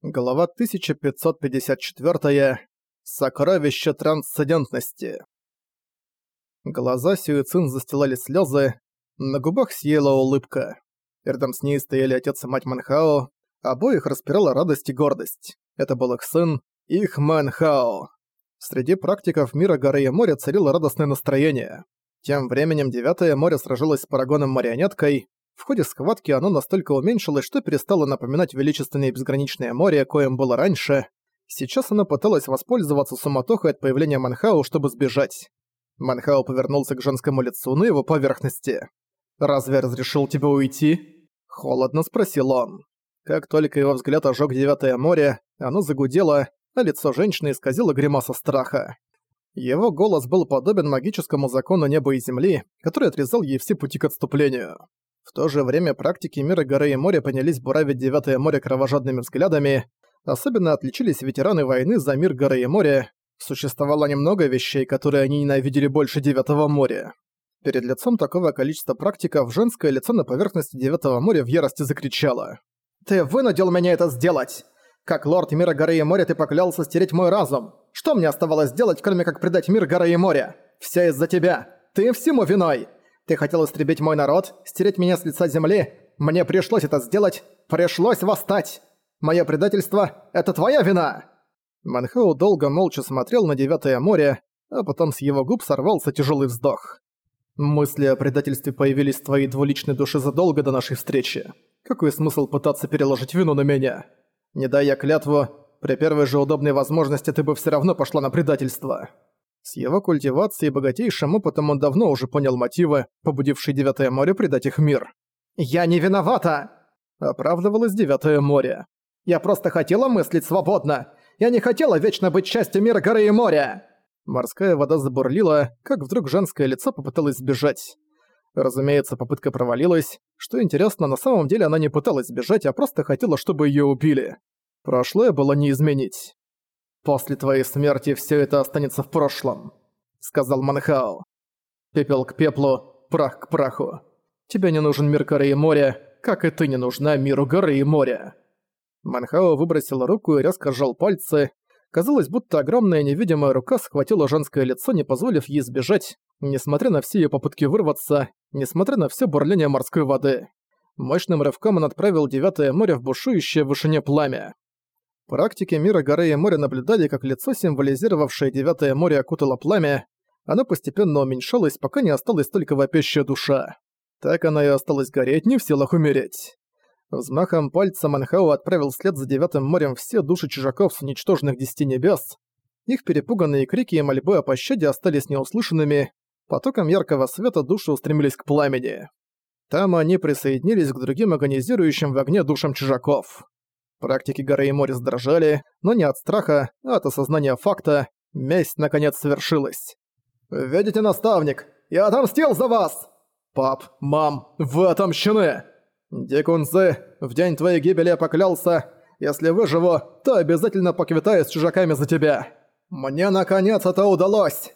Глава 1554. Сокровище трансцендентности. Глаза Сюэцин застилали слезы, на губах съела улыбка. Рядом с ней стояли отец и мать Манхао, обоих распирала радость и гордость. Это был их сын, их Манхао. Среди практиков мира горы и моря царило радостное настроение. Тем временем Девятое море сражалось с Парагоном-марионеткой, в ходе схватки оно настолько уменьшилось, что перестало напоминать величественное безграничное море, коим было раньше. Сейчас оно пыталось воспользоваться суматохой от появления Манхау, чтобы сбежать. Манхау повернулся к женскому лицу на его поверхности. «Разве разрешил тебе уйти?» Холодно спросил он. Как только его взгляд ожег Девятое море, оно загудело, а лицо женщины исказило гримаса страха. Его голос был подобен магическому закону неба и земли, который отрезал ей все пути к отступлению. В то же время практики мира горы и моря понялись буравить Девятое море кровожадными взглядами. Особенно отличились ветераны войны за мир горы и моря. Существовало немного вещей, которые они ненавидели больше Девятого моря. Перед лицом такого количества практиков женское лицо на поверхности Девятого моря в ярости закричало. «Ты вынудил меня это сделать! Как лорд мира горы и моря ты поклялся стереть мой разум! Что мне оставалось делать, кроме как предать мир горы и моря? Все из-за тебя! Ты всему виной! Ты хотел истребить мой народ, стереть меня с лица земли. Мне пришлось это сделать. Пришлось восстать. Мое предательство — это твоя вина!» Манхау долго молча смотрел на Девятое море, а потом с его губ сорвался тяжелый вздох. «Мысли о предательстве появились в твоей двуличной душе задолго до нашей встречи. Какой смысл пытаться переложить вину на меня? Не дай я клятву, при первой же удобной возможности ты бы все равно пошла на предательство». С его культивацией и богатейшим опытом он давно уже понял мотивы, побудившие Девятое море предать их мир. «Я не виновата!» – оправдывалось Девятое море. «Я просто хотела мыслить свободно! Я не хотела вечно быть частью мира горы и моря!» Морская вода забурлила, как вдруг женское лицо попыталось сбежать. Разумеется, попытка провалилась. Что интересно, на самом деле она не пыталась сбежать, а просто хотела, чтобы её убили. Прошлое было не изменить. «После твоей смерти все это останется в прошлом», — сказал Манхао. «Пепел к пеплу, прах к праху. Тебе не нужен мир горы и моря, как и ты не нужна миру горы и моря». Манхао выбросил руку и резко сжал пальцы. Казалось, будто огромная невидимая рука схватила женское лицо, не позволив ей сбежать, несмотря на все ее попытки вырваться, несмотря на все бурление морской воды. Мощным рывком он отправил Девятое море в бушующее в вышине пламя. Практики мира горы и моря наблюдали, как лицо, символизировавшее Девятое море, окутало пламя. Оно постепенно уменьшалось, пока не осталась только вопящая душа. Так она и осталась гореть, не в силах умереть. Взмахом пальца Манхау отправил вслед за Девятым морем все души чужаков с уничтоженных Десяти Небес. Их перепуганные крики и мольбы о пощаде остались неуслышанными. Потоком яркого света души устремились к пламени. Там они присоединились к другим агонизирующим в огне душам чужаков. Практики горы и моря сдрожали, но не от страха, а от осознания факта. Месть наконец совершилась. «Видите, наставник, я отомстил за вас!» «Пап, мам, вы отомщены!» «Дикунзы, в день твоей гибели я поклялся, если выживу, то обязательно поквитаюсь с чужаками за тебя. Мне наконец это удалось!»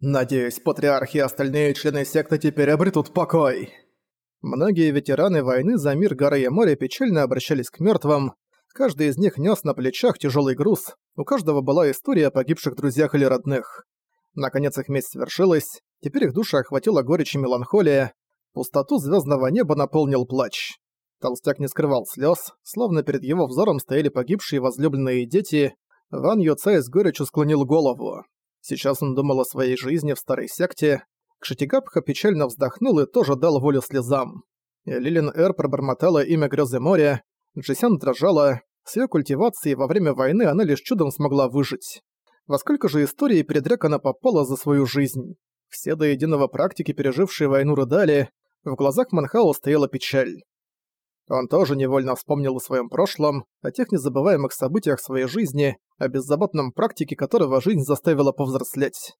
Надеюсь, патриархи и остальные члены секты теперь обретут покой. Многие ветераны войны за мир горы и моря печально обращались к мертвым, Каждый из них нес на плечах тяжелый груз, у каждого была история о погибших друзьях или родных. Наконец их месть свершилась, теперь их души охватила горечь и меланхолия, пустоту звездного неба наполнил плач. Толстяк не скрывал слез, словно перед его взором стояли погибшие возлюбленные дети. Ван Юцай с горечью склонил голову. Сейчас он думал о своей жизни в старой секте. Кшитигабха печально вздохнул и тоже дал волю слезам. Лилин Эр пробормотала имя Грёзы моря, Джесян дрожала, с её культивацией во время войны она лишь чудом смогла выжить. Во сколько же историй передряг она попала за свою жизнь? Все до единого практики, пережившие войну, рыдали, в глазах Манхао стояла печаль. Он тоже невольно вспомнил о своем прошлом, о тех незабываемых событиях своей жизни, о беззаботном практике которого жизнь заставила повзрослеть.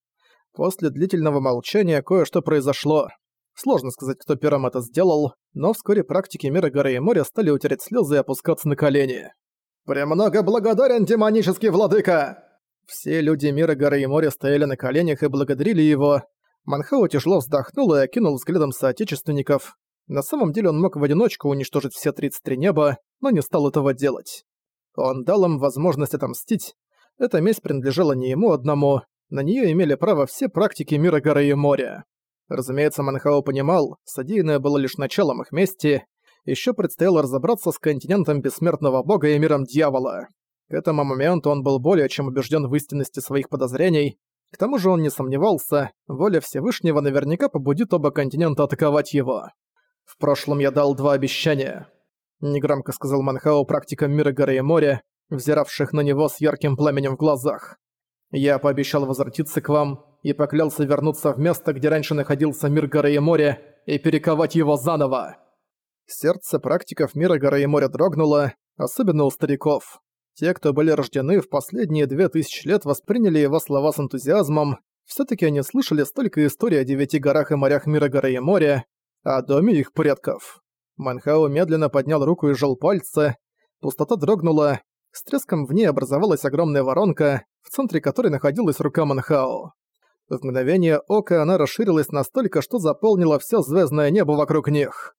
После длительного молчания кое-что произошло. Сложно сказать, кто первым это сделал, но вскоре практики мира горы и моря стали утерять слезы и опускаться на колени. «Премного благодарен, демонический владыка!» Все люди мира горы и моря стояли на коленях и благодарили его. Манхау тяжело вздохнул и окинул взглядом соотечественников. На самом деле он мог в одиночку уничтожить все 33 неба, но не стал этого делать. Он дал им возможность отомстить. Эта месть принадлежала не ему одному, на нее имели право все практики мира горы и моря. Разумеется, Манхао понимал, содеянное было лишь началом их мести, еще предстояло разобраться с континентом бессмертного бога и миром дьявола. К этому моменту он был более чем убежден в истинности своих подозрений, к тому же он не сомневался, воля Всевышнего наверняка побудит оба континента атаковать его. «В прошлом я дал два обещания», — негромко сказал Манхао практикам мира горы и моря, взиравших на него с ярким пламенем в глазах. «Я пообещал возвратиться к вам и поклялся вернуться в место, где раньше находился мир горы и моря, и перековать его заново». Сердце практиков мира горы и моря дрогнуло, особенно у стариков. Те, кто были рождены в последние две тысячи лет, восприняли его слова с энтузиазмом. все таки они слышали столько историй о девяти горах и морях мира горы и моря, о доме их предков. Манхао медленно поднял руку и сжал пальцы. Пустота дрогнула. С треском в ней образовалась огромная воронка, в центре которой находилась рука Манхао. В мгновение ока она расширилась настолько, что заполнила все звездное небо вокруг них.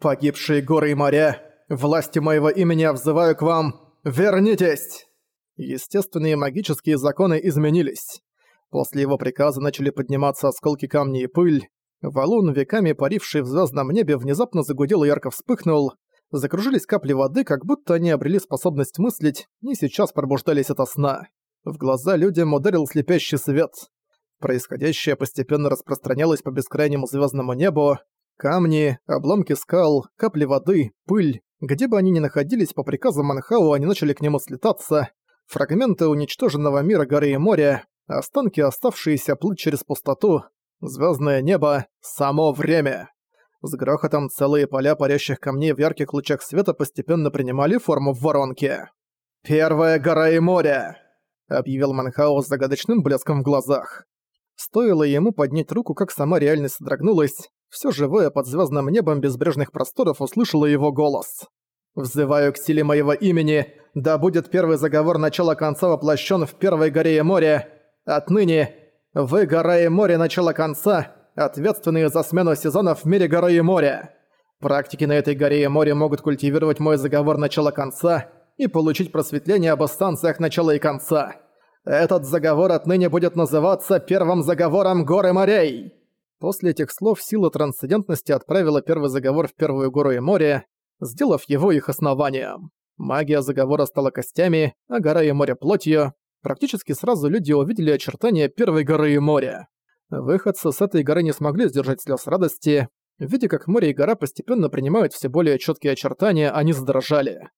«Погибшие горы и моря, власти моего имени я взываю к вам, «Вернитесь!» Естественные магические законы изменились. После его приказа начали подниматься осколки камней и пыль. Валун, веками паривший в звездном небе, внезапно загудел и ярко вспыхнул. Закружились капли воды, как будто они обрели способность мыслить, и сейчас пробуждались ото сна. В глаза людям ударил слепящий свет. Происходящее постепенно распространялось по бескрайнему звездному небу. Камни, обломки скал, капли воды, пыль, где бы они ни находились, по приказу Манхау они начали к нему слетаться. Фрагменты уничтоженного мира горы и моря, останки, оставшиеся плыть через пустоту, звездное небо, само время. С грохотом целые поля парящих камней в ярких лучах света постепенно принимали форму в воронке. «Первая гора и море!» — объявил Манхао с загадочным блеском в глазах. Стоило ему поднять руку, как сама реальность содрогнулась, все живое под звездным небом безбрежных просторов услышало его голос. «Взываю к силе моего имени, да будет первый заговор начала конца воплощен в первой горе и море. Отныне вы, гора и море начала конца, ответственные за смену сезонов в мире горы и моря. Практики на этой горе и море могут культивировать мой заговор начала конца и получить просветление об станциях начала и конца. Этот заговор отныне будет называться первым заговором горы морей». После этих слов сила трансцендентности отправила первый заговор в Первую гору и море, сделав его их основанием. Магия заговора стала костями, а гора и море плотью. Практически сразу люди увидели очертания Первой горы и моря. Выходцы с этой горы не смогли сдержать слез радости. Видя, как море и гора постепенно принимают все более четкие очертания, они задрожали.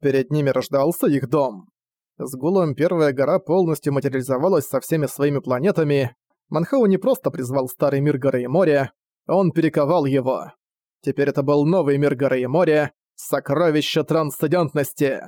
Перед ними рождался их дом. С гулом Первая гора полностью материализовалась со всеми своими планетами, Манхау не просто призвал старый мир горы и моря, он перековал его. Теперь это был новый мир горы и моря, сокровище трансцендентности.